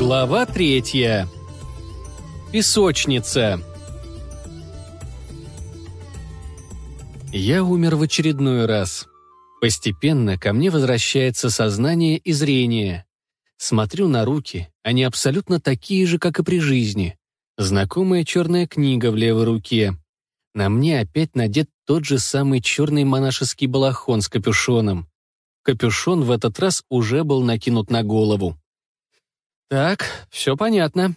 Глава третья. Песочница. Я умер в очередной раз. Постепенно ко мне возвращается сознание и зрение. Смотрю на руки, они абсолютно такие же, как и при жизни. Знакомая черная книга в левой руке. На мне опять надет тот же самый черный монашеский балахон с капюшоном. Капюшон в этот раз уже был накинут на голову. Так, все понятно.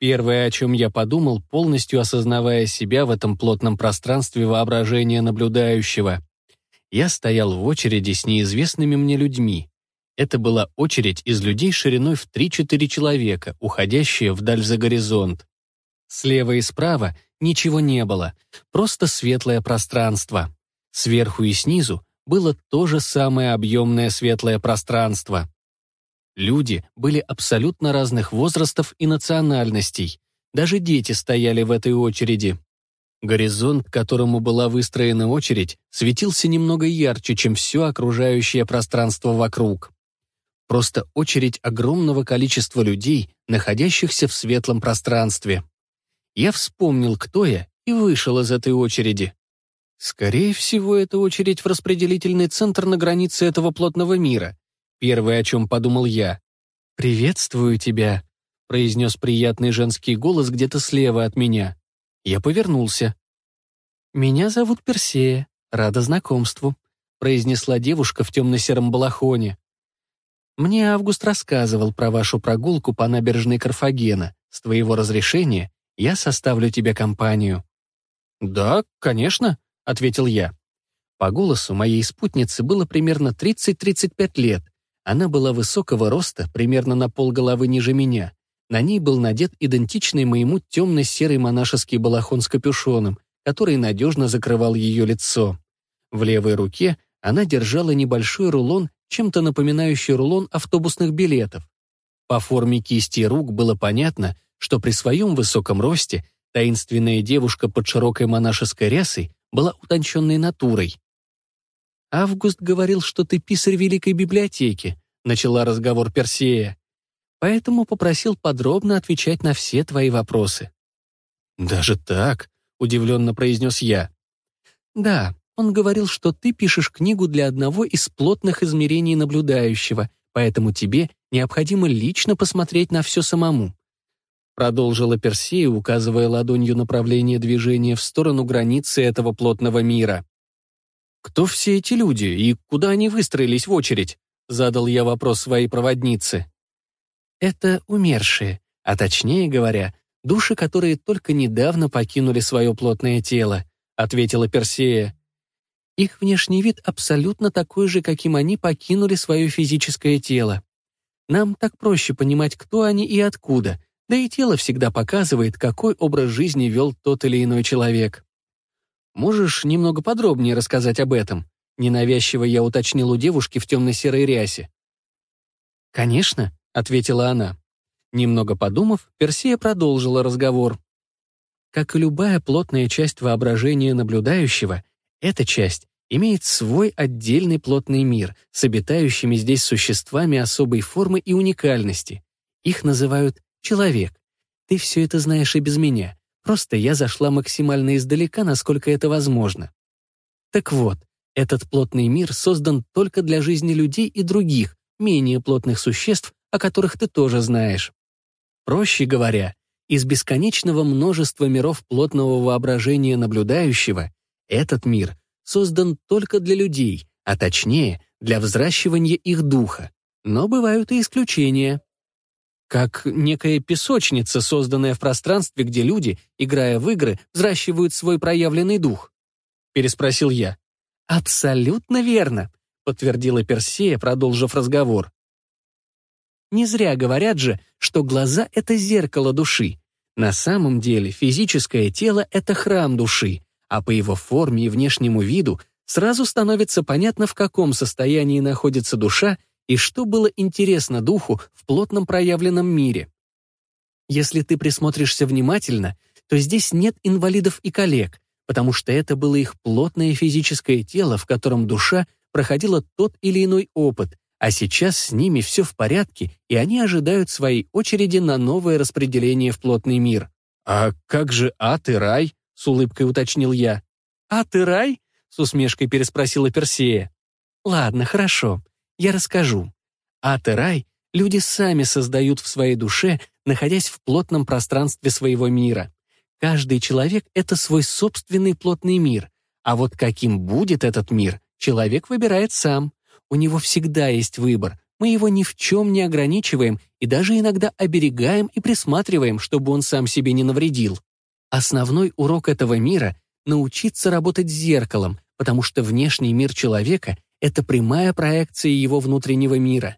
Первое, о чем я подумал, полностью осознавая себя в этом плотном пространстве воображения наблюдающего. Я стоял в очереди с неизвестными мне людьми. Это была очередь из людей шириной в 3-4 человека, уходящая вдаль за горизонт. Слева и справа ничего не было, просто светлое пространство. Сверху и снизу было то же самое объемное светлое пространство. Люди были абсолютно разных возрастов и национальностей. Даже дети стояли в этой очереди. Горизонт, к которому была выстроена очередь, светился немного ярче, чем все окружающее пространство вокруг. Просто очередь огромного количества людей, находящихся в светлом пространстве. Я вспомнил, кто я, и вышел из этой очереди. Скорее всего, это очередь в распределительный центр на границе этого плотного мира. Первое, о чем подумал я. «Приветствую тебя», — произнес приятный женский голос где-то слева от меня. Я повернулся. «Меня зовут Персея. Рада знакомству», — произнесла девушка в темно-сером балахоне. «Мне Август рассказывал про вашу прогулку по набережной Карфагена. С твоего разрешения я составлю тебе компанию». «Да, конечно», — ответил я. По голосу моей спутницы было примерно 30-35 лет, она была высокого роста, примерно на полголовы ниже меня. На ней был надет идентичный моему темно-серый монашеский балахон с капюшоном, который надежно закрывал ее лицо. В левой руке она держала небольшой рулон, чем-то напоминающий рулон автобусных билетов. По форме кисти рук было понятно, что при своем высоком росте таинственная девушка под широкой монашеской рясой была утонченной натурой. «Август говорил, что ты писарь Великой библиотеки», — начала разговор Персея. «Поэтому попросил подробно отвечать на все твои вопросы». «Даже так?» — удивленно произнес я. «Да, он говорил, что ты пишешь книгу для одного из плотных измерений наблюдающего, поэтому тебе необходимо лично посмотреть на все самому». Продолжила Персея, указывая ладонью направление движения в сторону границы этого плотного мира. «Кто все эти люди и куда они выстроились в очередь?» — задал я вопрос своей проводнице. «Это умершие, а точнее говоря, души, которые только недавно покинули свое плотное тело», — ответила Персея. «Их внешний вид абсолютно такой же, каким они покинули свое физическое тело. Нам так проще понимать, кто они и откуда, да и тело всегда показывает, какой образ жизни вел тот или иной человек». Можешь немного подробнее рассказать об этом?» Ненавязчиво я уточнил у девушки в темно-серой рясе. «Конечно», — ответила она. Немного подумав, Персия продолжила разговор. Как и любая плотная часть воображения наблюдающего, эта часть имеет свой отдельный плотный мир с обитающими здесь существами особой формы и уникальности. Их называют «человек». Ты все это знаешь и без меня. Просто я зашла максимально издалека, насколько это возможно. Так вот, этот плотный мир создан только для жизни людей и других, менее плотных существ, о которых ты тоже знаешь. Проще говоря, из бесконечного множества миров плотного воображения наблюдающего, этот мир создан только для людей, а точнее, для взращивания их духа. Но бывают и исключения как некая песочница, созданная в пространстве, где люди, играя в игры, взращивают свой проявленный дух?» — переспросил я. «Абсолютно верно», — подтвердила Персея, продолжив разговор. «Не зря говорят же, что глаза — это зеркало души. На самом деле физическое тело — это храм души, а по его форме и внешнему виду сразу становится понятно, в каком состоянии находится душа и что было интересно духу в плотном проявленном мире. Если ты присмотришься внимательно, то здесь нет инвалидов и коллег, потому что это было их плотное физическое тело, в котором душа проходила тот или иной опыт, А сейчас с ними все в порядке, и они ожидают своей очереди на новое распределение в плотный мир. «А как же ад и рай?» — с улыбкой уточнил я. «Ад и рай?» — с усмешкой переспросила Персея. «Ладно, хорошо, я расскажу. Ад и рай люди сами создают в своей душе, находясь в плотном пространстве своего мира. Каждый человек — это свой собственный плотный мир, а вот каким будет этот мир, человек выбирает сам. У него всегда есть выбор, мы его ни в чем не ограничиваем и даже иногда оберегаем и присматриваем, чтобы он сам себе не навредил. Основной урок этого мира — научиться работать с зеркалом, потому что внешний мир человека — это прямая проекция его внутреннего мира.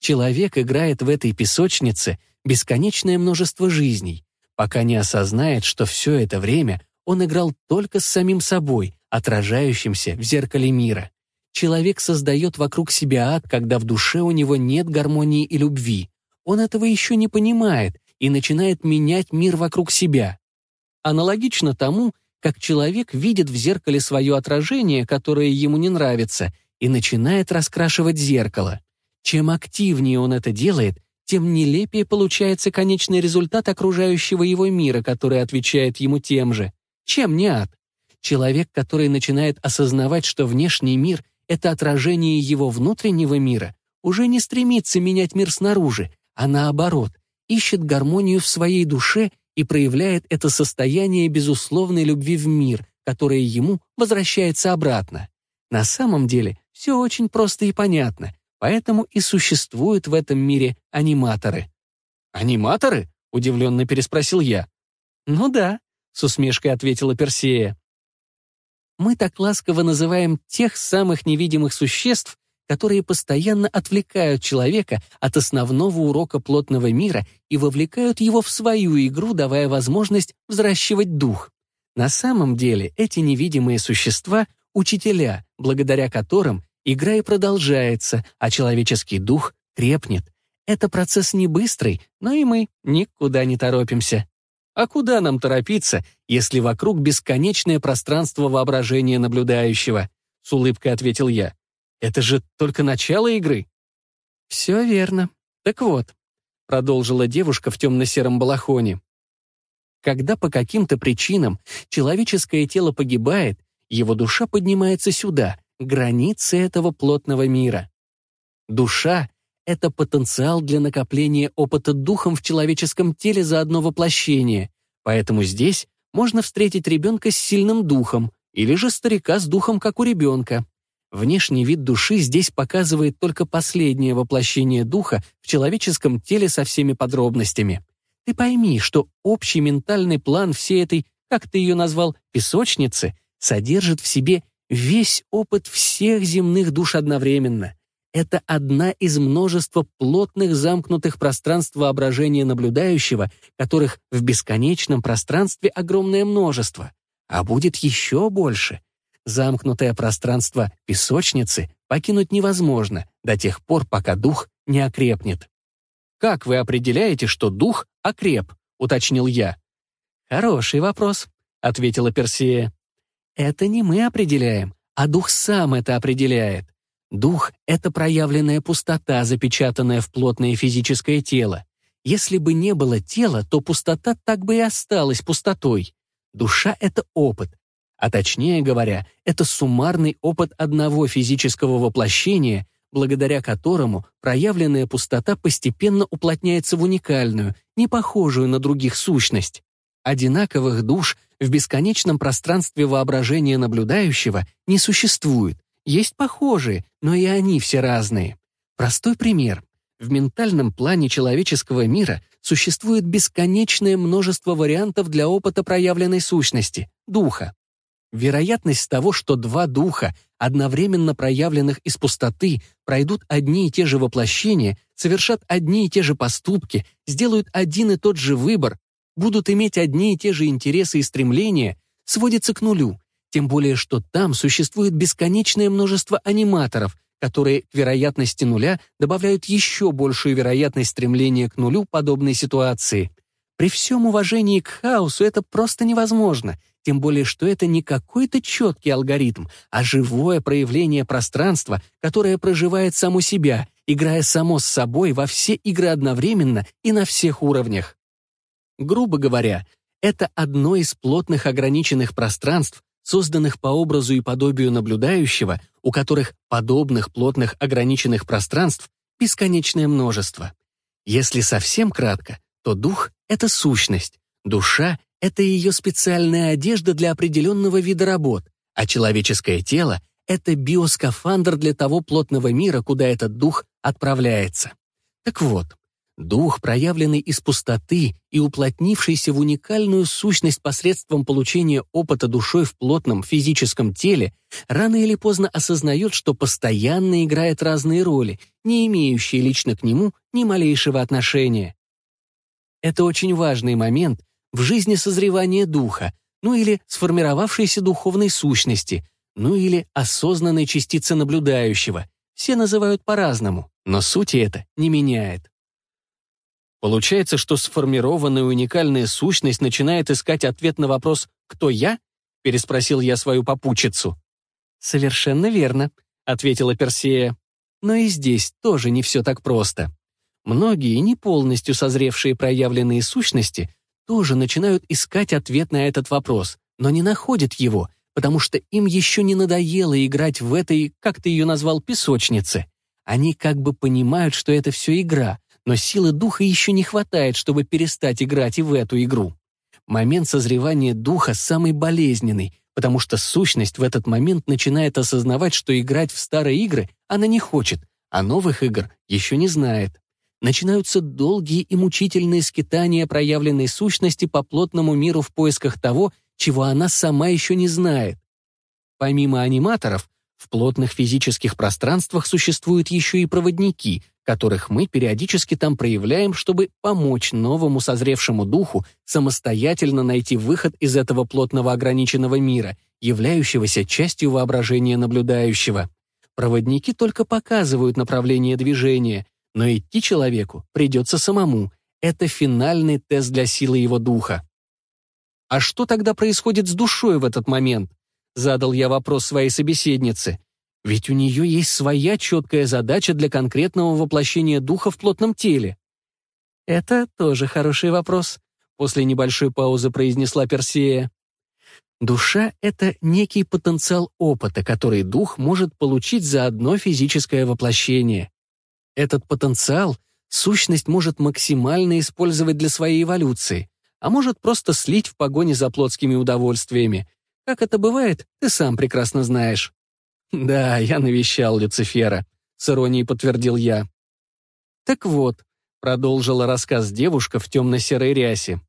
Человек играет в этой песочнице бесконечное множество жизней, пока не осознает, что все это время он играл только с самим собой, отражающимся в зеркале мира. Человек создает вокруг себя ад, когда в душе у него нет гармонии и любви. Он этого еще не понимает и начинает менять мир вокруг себя. Аналогично тому, как человек видит в зеркале свое отражение, которое ему не нравится, и начинает раскрашивать зеркало. Чем активнее он это делает, тем нелепее получается конечный результат окружающего его мира, который отвечает ему тем же. Чем не ад? Человек, который начинает осознавать, что внешний мир — это отражение его внутреннего мира, уже не стремится менять мир снаружи, а наоборот, ищет гармонию в своей душе и проявляет это состояние безусловной любви в мир, которое ему возвращается обратно. На самом деле все очень просто и понятно, поэтому и существуют в этом мире аниматоры. «Аниматоры?» — удивленно переспросил я. «Ну да», — с усмешкой ответила Персея мы так ласково называем тех самых невидимых существ, которые постоянно отвлекают человека от основного урока плотного мира и вовлекают его в свою игру, давая возможность взращивать дух. На самом деле эти невидимые существа — учителя, благодаря которым игра и продолжается, а человеческий дух крепнет. Это процесс не быстрый, но и мы никуда не торопимся. А куда нам торопиться, если вокруг бесконечное пространство воображения наблюдающего? С улыбкой ответил я. Это же только начало игры. Все верно. Так вот, продолжила девушка в темно-сером балахоне. Когда по каким-то причинам человеческое тело погибает, его душа поднимается сюда, к границе этого плотного мира. Душа это потенциал для накопления опыта духом в человеческом теле за одно воплощение, поэтому здесь можно встретить ребенка с сильным духом или же старика с духом, как у ребенка. Внешний вид души здесь показывает только последнее воплощение духа в человеческом теле со всеми подробностями. Ты пойми, что общий ментальный план всей этой, как ты ее назвал, песочницы, содержит в себе весь опыт всех земных душ одновременно — это одна из множества плотных замкнутых пространств воображения наблюдающего, которых в бесконечном пространстве огромное множество, а будет еще больше. Замкнутое пространство песочницы покинуть невозможно до тех пор, пока дух не окрепнет. «Как вы определяете, что дух окреп?» — уточнил я. «Хороший вопрос», — ответила Персея. «Это не мы определяем, а дух сам это определяет. Дух — это проявленная пустота, запечатанная в плотное физическое тело. Если бы не было тела, то пустота так бы и осталась пустотой. Душа — это опыт. А точнее говоря, это суммарный опыт одного физического воплощения, благодаря которому проявленная пустота постепенно уплотняется в уникальную, не похожую на других сущность. Одинаковых душ в бесконечном пространстве воображения наблюдающего не существует, есть похожие, но и они все разные. Простой пример. В ментальном плане человеческого мира существует бесконечное множество вариантов для опыта проявленной сущности — духа. Вероятность того, что два духа, одновременно проявленных из пустоты, пройдут одни и те же воплощения, совершат одни и те же поступки, сделают один и тот же выбор, будут иметь одни и те же интересы и стремления, сводится к нулю, тем более, что там существует бесконечное множество аниматоров, которые к вероятности нуля добавляют еще большую вероятность стремления к нулю подобной ситуации. При всем уважении к хаосу это просто невозможно, тем более, что это не какой-то четкий алгоритм, а живое проявление пространства, которое проживает само себя играя само с собой во все игры одновременно и на всех уровнях. Грубо говоря, это одно из плотных ограниченных пространств, созданных по образу и подобию наблюдающего, у которых подобных плотных ограниченных пространств бесконечное множество. Если совсем кратко, то дух — это сущность, душа — это ее специальная одежда для определенного вида работ, а человеческое тело — это биоскафандр для того плотного мира, куда этот дух отправляется. Так вот, дух, проявленный из пустоты и уплотнившийся в уникальную сущность посредством получения опыта душой в плотном физическом теле, рано или поздно осознает, что постоянно играет разные роли, не имеющие лично к нему ни малейшего отношения. Это очень важный момент в жизни созревания духа, ну или сформировавшейся духовной сущности, ну или осознанной частицы наблюдающего. Все называют по-разному, но сути это не меняет. Получается, что сформированная уникальная сущность начинает искать ответ на вопрос «Кто я?» — переспросил я свою попутчицу. «Совершенно верно», — ответила Персея. «Но и здесь тоже не все так просто. Многие, не полностью созревшие проявленные сущности, тоже начинают искать ответ на этот вопрос, но не находят его, потому что им еще не надоело играть в этой, как ты ее назвал, песочнице. Они как бы понимают, что это все игра, но силы духа еще не хватает, чтобы перестать играть и в эту игру. Момент созревания духа самый болезненный, потому что сущность в этот момент начинает осознавать, что играть в старые игры она не хочет, а новых игр еще не знает. Начинаются долгие и мучительные скитания проявленной сущности по плотному миру в поисках того, чего она сама еще не знает. Помимо аниматоров, в плотных физических пространствах существуют еще и проводники, которых мы периодически там проявляем, чтобы помочь новому созревшему духу самостоятельно найти выход из этого плотного ограниченного мира, являющегося частью воображения наблюдающего. Проводники только показывают направление движения, но идти человеку придется самому. Это финальный тест для силы его духа. «А что тогда происходит с душой в этот момент?» Задал я вопрос своей собеседнице. Ведь у нее есть своя четкая задача для конкретного воплощения духа в плотном теле. Это тоже хороший вопрос, после небольшой паузы произнесла Персея. Душа — это некий потенциал опыта, который дух может получить за одно физическое воплощение. Этот потенциал сущность может максимально использовать для своей эволюции, а может просто слить в погоне за плотскими удовольствиями. Как это бывает, ты сам прекрасно знаешь. «Да, я навещал Люцифера», — с иронией подтвердил я. «Так вот», — продолжила рассказ девушка в темно-серой рясе,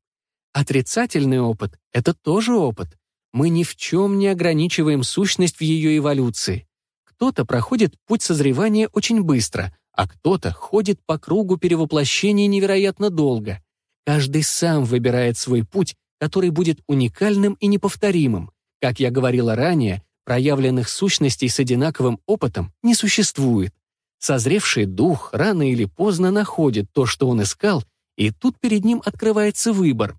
«отрицательный опыт — это тоже опыт. Мы ни в чем не ограничиваем сущность в ее эволюции. Кто-то проходит путь созревания очень быстро, а кто-то ходит по кругу перевоплощения невероятно долго. Каждый сам выбирает свой путь, который будет уникальным и неповторимым. Как я говорила ранее, Проявленных сущностей с одинаковым опытом не существует. Созревший дух рано или поздно находит то, что он искал, и тут перед ним открывается выбор.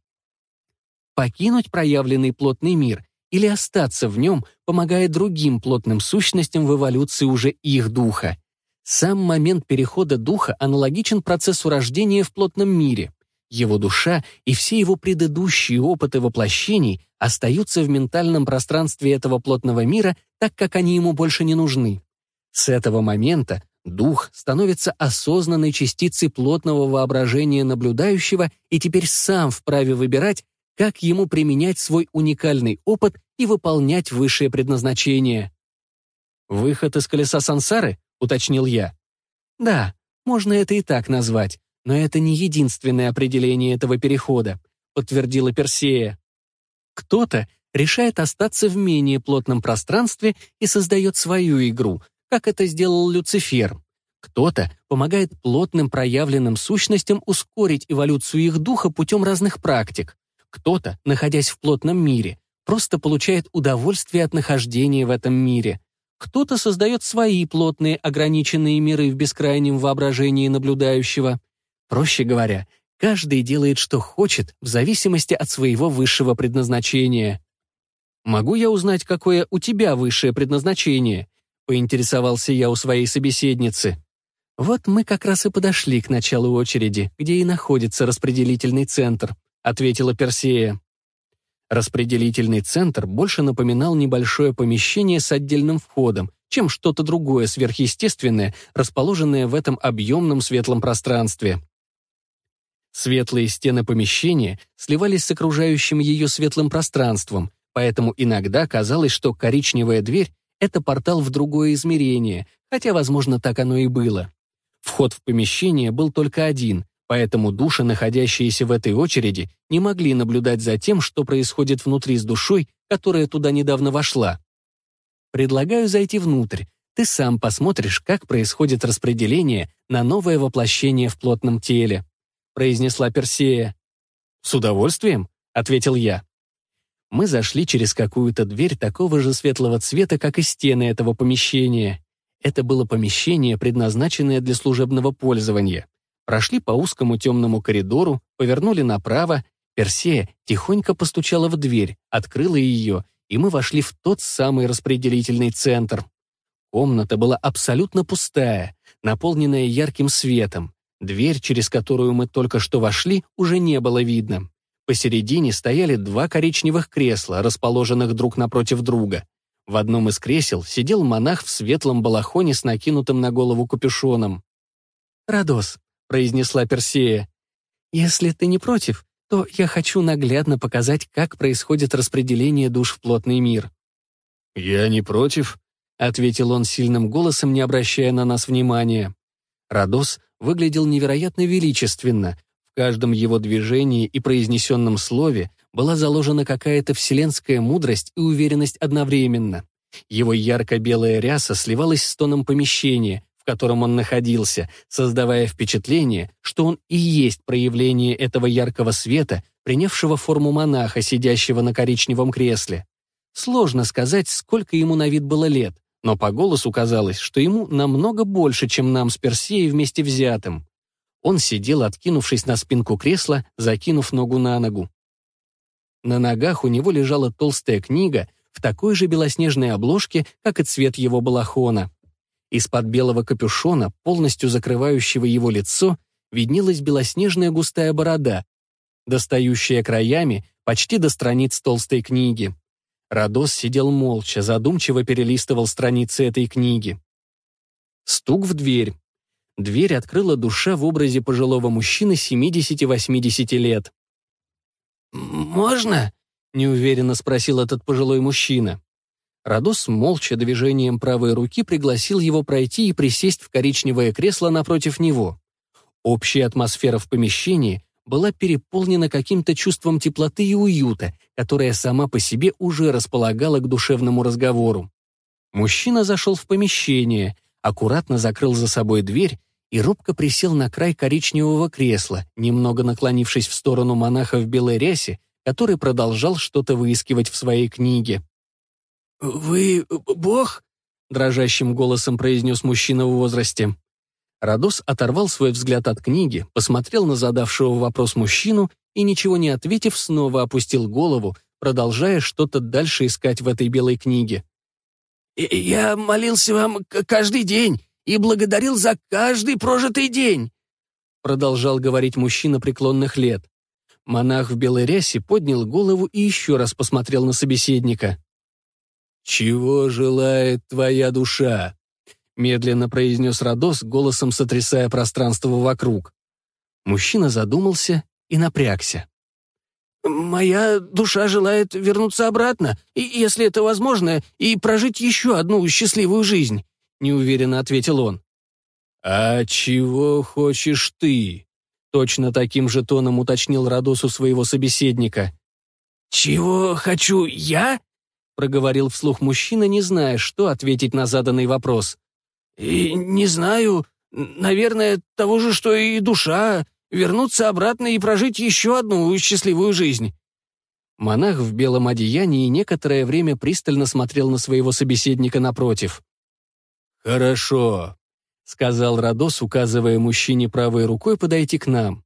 Покинуть проявленный плотный мир или остаться в нем, помогая другим плотным сущностям в эволюции уже их духа. Сам момент перехода духа аналогичен процессу рождения в плотном мире. Его душа и все его предыдущие опыты воплощений остаются в ментальном пространстве этого плотного мира, так как они ему больше не нужны. С этого момента дух становится осознанной частицей плотного воображения наблюдающего и теперь сам вправе выбирать, как ему применять свой уникальный опыт и выполнять высшее предназначение. «Выход из колеса сансары?» — уточнил я. «Да, можно это и так назвать. Но это не единственное определение этого перехода, подтвердила Персея. Кто-то решает остаться в менее плотном пространстве и создает свою игру, как это сделал Люцифер. Кто-то помогает плотным проявленным сущностям ускорить эволюцию их духа путем разных практик. Кто-то, находясь в плотном мире, просто получает удовольствие от нахождения в этом мире. Кто-то создает свои плотные ограниченные миры в бескрайнем воображении наблюдающего. Проще говоря, каждый делает, что хочет, в зависимости от своего высшего предназначения. «Могу я узнать, какое у тебя высшее предназначение?» — поинтересовался я у своей собеседницы. «Вот мы как раз и подошли к началу очереди, где и находится распределительный центр», ответила Персея. Распределительный центр больше напоминал небольшое помещение с отдельным входом, чем что-то другое сверхъестественное, расположенное в этом объемном светлом пространстве. Светлые стены помещения сливались с окружающим ее светлым пространством, поэтому иногда казалось, что коричневая дверь — это портал в другое измерение, хотя, возможно, так оно и было. Вход в помещение был только один, поэтому души, находящиеся в этой очереди, не могли наблюдать за тем, что происходит внутри с душой, которая туда недавно вошла. Предлагаю зайти внутрь. Ты сам посмотришь, как происходит распределение на новое воплощение в плотном теле», произнесла Персея. «С удовольствием», — ответил я. Мы зашли через какую-то дверь такого же светлого цвета, как и стены этого помещения. Это было помещение, предназначенное для служебного пользования. Прошли по узкому темному коридору, повернули направо. Персея тихонько постучала в дверь, открыла ее и мы вошли в тот самый распределительный центр. Комната была абсолютно пустая, наполненная ярким светом. Дверь, через которую мы только что вошли, уже не было видно. Посередине стояли два коричневых кресла, расположенных друг напротив друга. В одном из кресел сидел монах в светлом балахоне с накинутым на голову капюшоном. «Радос», — произнесла Персея, — «если ты не против, то я хочу наглядно показать, как происходит распределение душ в плотный мир». «Я не против», — ответил он сильным голосом, не обращая на нас внимания. Радос выглядел невероятно величественно. В каждом его движении и произнесенном слове была заложена какая-то вселенская мудрость и уверенность одновременно. Его ярко-белая ряса сливалась с тоном помещения, в котором он находился, создавая впечатление, что он и есть проявление этого яркого света, принявшего форму монаха, сидящего на коричневом кресле. Сложно сказать, сколько ему на вид было лет, но по голосу казалось, что ему намного больше, чем нам с Персеей вместе взятым. Он сидел, откинувшись на спинку кресла, закинув ногу на ногу. На ногах у него лежала толстая книга в такой же белоснежной обложке, как и цвет его балахона. Из-под белого капюшона, полностью закрывающего его лицо, виднелась белоснежная густая борода, достающая краями почти до страниц толстой книги. Радос сидел молча, задумчиво перелистывал страницы этой книги. Стук в дверь. Дверь открыла душа в образе пожилого мужчины 70-80 лет. «Можно?» — неуверенно спросил этот пожилой мужчина. Радос молча движением правой руки пригласил его пройти и присесть в коричневое кресло напротив него. Общая атмосфера в помещении была переполнена каким-то чувством теплоты и уюта, которое сама по себе уже располагала к душевному разговору. Мужчина зашел в помещение, аккуратно закрыл за собой дверь и робко присел на край коричневого кресла, немного наклонившись в сторону монаха в белой рясе, который продолжал что-то выискивать в своей книге. «Вы бог?» — дрожащим голосом произнес мужчина в возрасте. Радос оторвал свой взгляд от книги, посмотрел на задавшего вопрос мужчину и, ничего не ответив, снова опустил голову, продолжая что-то дальше искать в этой белой книге. «Я молился вам каждый день и благодарил за каждый прожитый день», продолжал говорить мужчина преклонных лет. Монах в белой рясе поднял голову и еще раз посмотрел на собеседника. «Чего желает твоя душа?» Медленно произнес Радос, голосом сотрясая пространство вокруг. Мужчина задумался и напрягся. «Моя душа желает вернуться обратно, и, если это возможно, и прожить еще одну счастливую жизнь», — неуверенно ответил он. «А чего хочешь ты?» — точно таким же тоном уточнил Радос у своего собеседника. «Чего хочу я?» — проговорил вслух мужчина, не зная, что ответить на заданный вопрос. И «Не знаю. Наверное, того же, что и душа. Вернуться обратно и прожить еще одну счастливую жизнь». Монах в белом одеянии некоторое время пристально смотрел на своего собеседника напротив. «Хорошо», — сказал Радос, указывая мужчине правой рукой подойти к нам.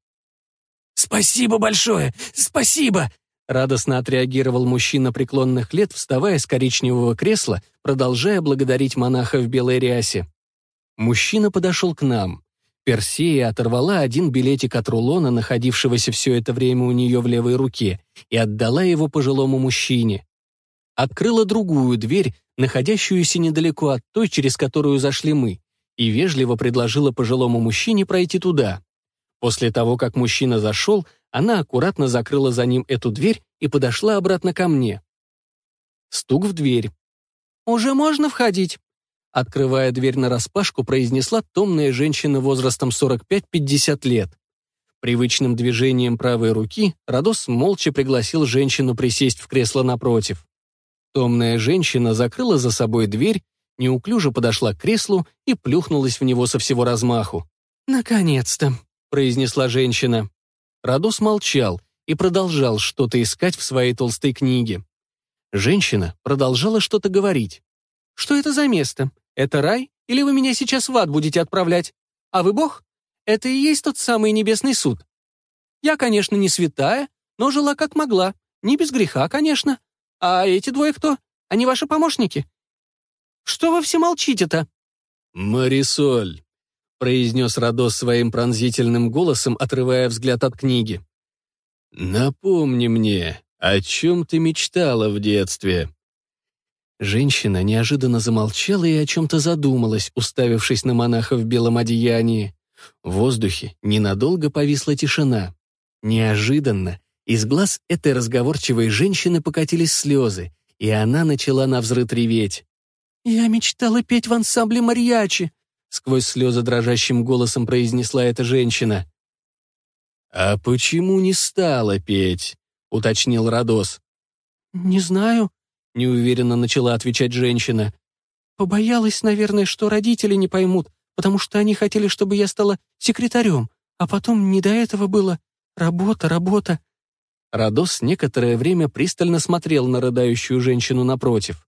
«Спасибо большое! Спасибо!» Радостно отреагировал мужчина преклонных лет, вставая с коричневого кресла, продолжая благодарить монаха в белой рясе. Мужчина подошел к нам. Персея оторвала один билетик от рулона, находившегося все это время у нее в левой руке, и отдала его пожилому мужчине. Открыла другую дверь, находящуюся недалеко от той, через которую зашли мы, и вежливо предложила пожилому мужчине пройти туда. После того, как мужчина зашел, она аккуратно закрыла за ним эту дверь и подошла обратно ко мне. Стук в дверь. «Уже можно входить?» Открывая дверь нараспашку, произнесла томная женщина возрастом 45-50 лет. Привычным движением правой руки Радос молча пригласил женщину присесть в кресло напротив. Томная женщина закрыла за собой дверь, неуклюже подошла к креслу и плюхнулась в него со всего размаху. «Наконец-то», — произнесла женщина. Радос молчал и продолжал что-то искать в своей толстой книге. Женщина продолжала что-то говорить. «Что это за место? Это рай? Или вы меня сейчас в ад будете отправлять? А вы бог? Это и есть тот самый небесный суд. Я, конечно, не святая, но жила как могла. Не без греха, конечно. А эти двое кто? Они ваши помощники? Что вы все молчите-то?» «Марисоль», — произнес Радос своим пронзительным голосом, отрывая взгляд от книги. «Напомни мне, о чем ты мечтала в детстве?» Женщина неожиданно замолчала и о чем-то задумалась, уставившись на монаха в белом одеянии. В воздухе ненадолго повисла тишина. Неожиданно из глаз этой разговорчивой женщины покатились слезы, и она начала навзрыд реветь. «Я мечтала петь в ансамбле mariachi», сквозь слезы дрожащим голосом произнесла эта женщина. «А почему не стала петь?» — уточнил Радос. «Не знаю», неуверенно начала отвечать женщина. Побоялась, наверное, что родители не поймут, потому что они хотели, чтобы я стала секретарем, а потом не до этого было. Работа, работа. Радос некоторое время пристально смотрел на рыдающую женщину напротив.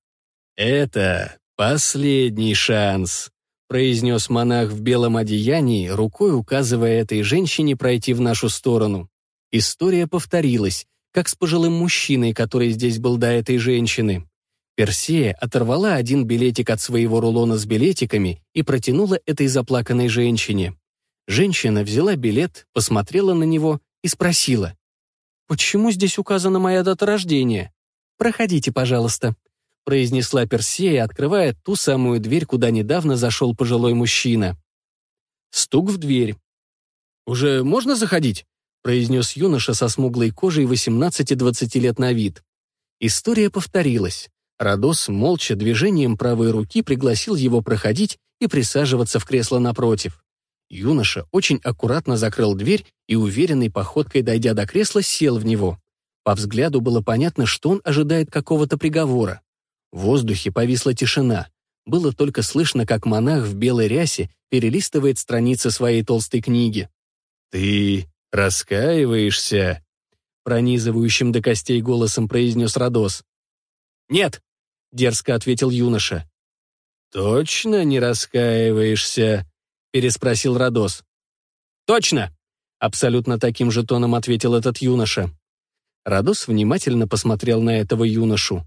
«Это последний шанс», — произнес монах в белом одеянии, рукой указывая этой женщине пройти в нашу сторону. История повторилась, как с пожилым мужчиной, который здесь был до этой женщины. Персея оторвала один билетик от своего рулона с билетиками и протянула этой заплаканной женщине. Женщина взяла билет, посмотрела на него и спросила. «Почему здесь указана моя дата рождения? Проходите, пожалуйста», произнесла Персея, открывая ту самую дверь, куда недавно зашел пожилой мужчина. Стук в дверь. «Уже можно заходить?» Произнес юноша со смуглой кожей 18-20 лет на вид. История повторилась. Радос молча движением правой руки пригласил его проходить и присаживаться в кресло напротив. Юноша очень аккуратно закрыл дверь и уверенной походкой, дойдя до кресла, сел в него. По взгляду было понятно, что он ожидает какого-то приговора. В воздухе повисла тишина. Было только слышно, как монах в белой рясе перелистывает страницы своей толстой книги. «Ты «Раскаиваешься?» — пронизывающим до костей голосом произнес Родос. «Нет», — дерзко ответил юноша. «Точно не раскаиваешься?» — переспросил Родос. «Точно!» — абсолютно таким же тоном ответил этот юноша. Родос внимательно посмотрел на этого юношу.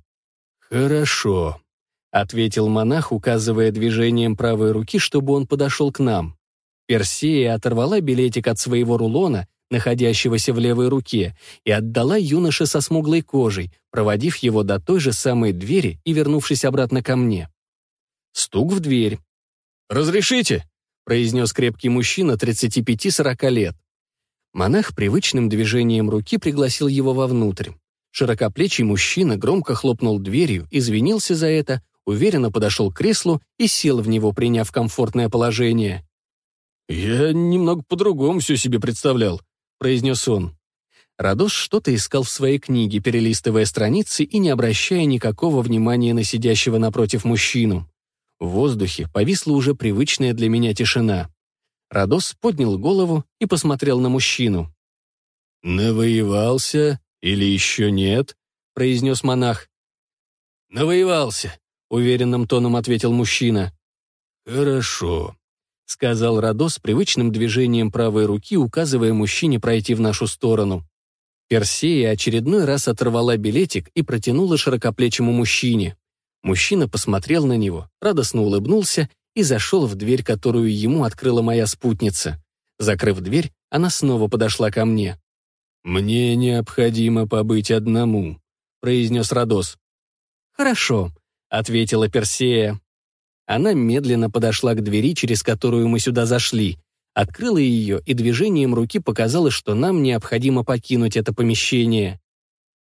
«Хорошо», — ответил монах, указывая движением правой руки, чтобы он подошел к нам. Персея оторвала билетик от своего рулона находящегося в левой руке, и отдала юноше со смуглой кожей, проводив его до той же самой двери и вернувшись обратно ко мне. Стук в дверь. «Разрешите?» — произнес крепкий мужчина 35-40 лет. Монах привычным движением руки пригласил его вовнутрь. Широкоплечий мужчина громко хлопнул дверью, извинился за это, уверенно подошел к креслу и сел в него, приняв комфортное положение. «Я немного по-другому все себе представлял», — произнес он. Радош что-то искал в своей книге, перелистывая страницы и не обращая никакого внимания на сидящего напротив мужчину. В воздухе повисла уже привычная для меня тишина. Радос поднял голову и посмотрел на мужчину. «Навоевался или еще нет?» — произнес монах. «Навоевался», — уверенным тоном ответил мужчина. «Хорошо. — сказал Радо с привычным движением правой руки, указывая мужчине пройти в нашу сторону. Персея очередной раз оторвала билетик и протянула широкоплечему мужчине. Мужчина посмотрел на него, радостно улыбнулся и зашел в дверь, которую ему открыла моя спутница. Закрыв дверь, она снова подошла ко мне. «Мне необходимо побыть одному», — произнес Родос. «Хорошо», — ответила Персея. Она медленно подошла к двери, через которую мы сюда зашли, открыла ее и движением руки показала, что нам необходимо покинуть это помещение.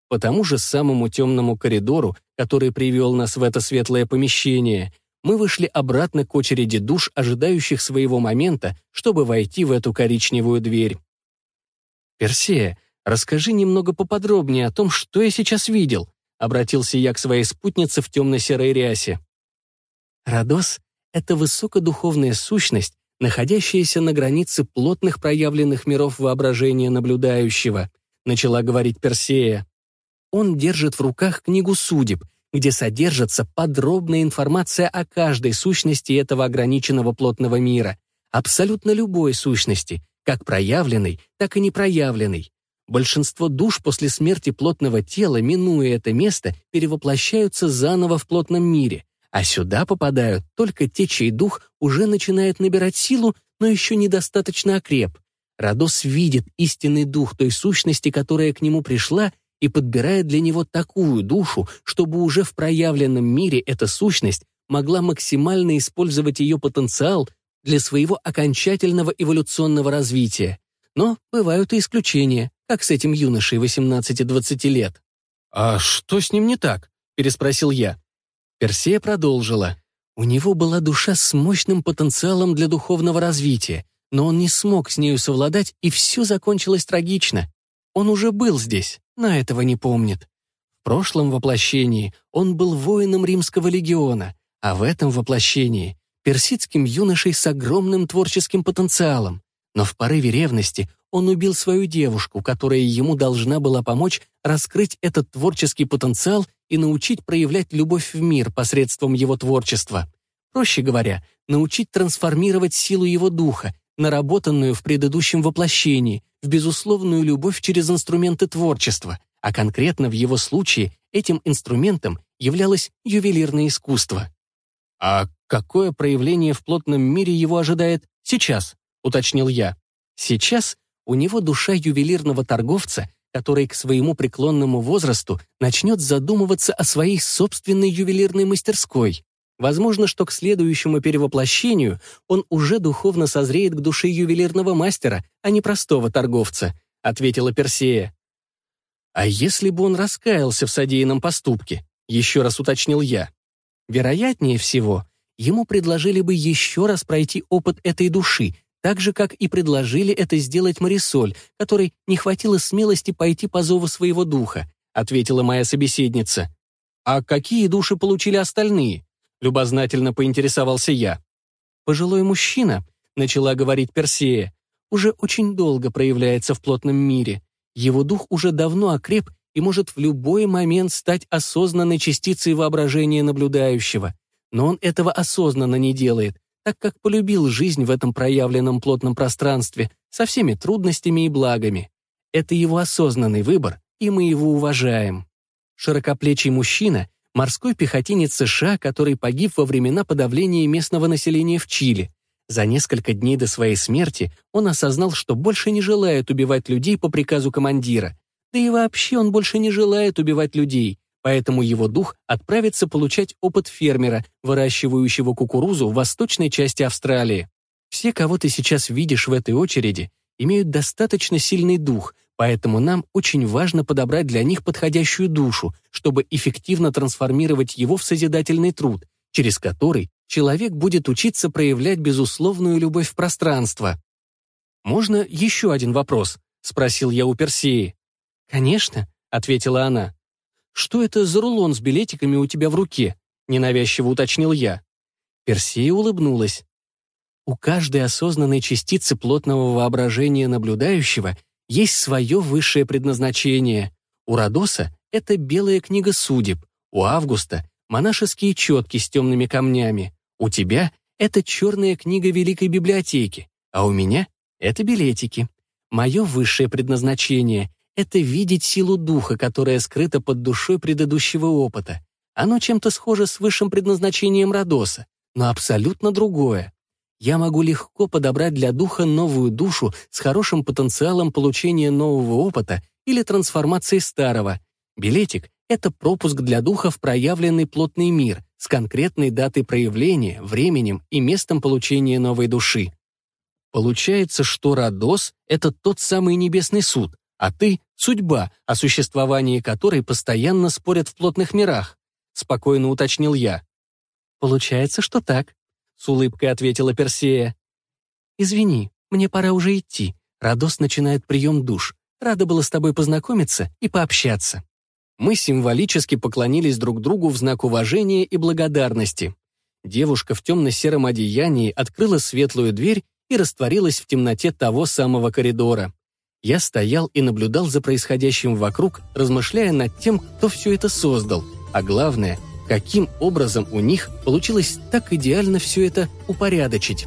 По тому же самому темному коридору, который привел нас в это светлое помещение, мы вышли обратно к очереди душ, ожидающих своего момента, чтобы войти в эту коричневую дверь. «Персея, расскажи немного поподробнее о том, что я сейчас видел», обратился я к своей спутнице в темно-серой рясе. Радос — это высокодуховная сущность, находящаяся на границе плотных проявленных миров воображения наблюдающего, начала говорить Персея. Он держит в руках книгу судеб, где содержится подробная информация о каждой сущности этого ограниченного плотного мира, абсолютно любой сущности, как проявленной, так и непроявленной. Большинство душ после смерти плотного тела, минуя это место, перевоплощаются заново в плотном мире, а сюда попадают только те, чей дух уже начинает набирать силу, но еще недостаточно окреп. Радос видит истинный дух той сущности, которая к нему пришла, и подбирает для него такую душу, чтобы уже в проявленном мире эта сущность могла максимально использовать ее потенциал для своего окончательного эволюционного развития. Но бывают и исключения, как с этим юношей 18-20 лет. «А что с ним не так?» — переспросил я. Персея продолжила. У него была душа с мощным потенциалом для духовного развития, но он не смог с нею совладать, и все закончилось трагично. Он уже был здесь, но этого не помнит. В прошлом воплощении он был воином римского легиона, а в этом воплощении — персидским юношей с огромным творческим потенциалом. Но в порыве ревности он убил свою девушку, которая ему должна была помочь раскрыть этот творческий потенциал и научить проявлять любовь в мир посредством его творчества. Проще говоря, научить трансформировать силу его духа, наработанную в предыдущем воплощении, в безусловную любовь через инструменты творчества, а конкретно в его случае этим инструментом являлось ювелирное искусство. «А какое проявление в плотном мире его ожидает сейчас?» — уточнил я. «Сейчас у него душа ювелирного торговца, который к своему преклонному возрасту начнет задумываться о своей собственной ювелирной мастерской. Возможно, что к следующему перевоплощению он уже духовно созреет к душе ювелирного мастера, а не простого торговца», — ответила Персея. «А если бы он раскаялся в содеянном поступке?» — еще раз уточнил я. «Вероятнее всего, ему предложили бы еще раз пройти опыт этой души, так же, как и предложили это сделать Марисоль, которой не хватило смелости пойти по зову своего духа», — ответила моя собеседница. «А какие души получили остальные?» Любознательно поинтересовался я. «Пожилой мужчина», — начала говорить Персея, «уже очень долго проявляется в плотном мире. Его дух уже давно окреп и может в любой момент стать осознанной частицей воображения наблюдающего. Но он этого осознанно не делает, так как полюбил жизнь в этом проявленном плотном пространстве со всеми трудностями и благами. Это его осознанный выбор, и мы его уважаем. Широкоплечий мужчина морской пехотинец США, который погиб во времена подавления местного населения в Чили. За несколько дней до своей смерти он осознал, что больше не желает убивать людей по приказу командира. Да и вообще он больше не желает убивать людей, поэтому его дух отправится получать опыт фермера, выращивающего кукурузу в восточной части Австралии. Все, кого ты сейчас видишь в этой очереди, имеют достаточно сильный дух, Поэтому нам очень важно подобрать для них подходящую душу, чтобы эффективно трансформировать его в созидательный труд, через который человек будет учиться проявлять безусловную любовь в пространство. «Можно еще один вопрос?» — спросил я у Персеи. «Конечно», — ответила она. «Что это за рулон с билетиками у тебя в руке?» — ненавязчиво уточнил я. Персея улыбнулась. У каждой осознанной частицы плотного воображения наблюдающего есть свое высшее предназначение. У Родоса это белая книга судеб, у Августа — монашеские четки с темными камнями, у тебя — это черная книга Великой Библиотеки, а у меня — это билетики. Мое высшее предназначение — это видеть силу духа, которая скрыта под душой предыдущего опыта. Оно чем-то схоже с высшим предназначением Родоса, но абсолютно другое. Я могу легко подобрать для духа новую душу с хорошим потенциалом получения нового опыта или трансформации старого. Билетик — это пропуск для духа в проявленный плотный мир с конкретной датой проявления, временем и местом получения новой души. Получается, что Родос — это тот самый небесный суд, а ты — судьба, о существовании которой постоянно спорят в плотных мирах, — спокойно уточнил я. Получается, что так, — с улыбкой ответила Персея. Извини, мне пора уже идти. Родос начинает прием душ. Рада была с тобой познакомиться и пообщаться. Мы символически поклонились друг другу в знак уважения и благодарности. Девушка в темно-сером одеянии открыла светлую дверь и растворилась в темноте того самого коридора. Я стоял и наблюдал за происходящим вокруг, размышляя над тем, кто все это создал, а главное, каким образом у них получилось так идеально все это упорядочить.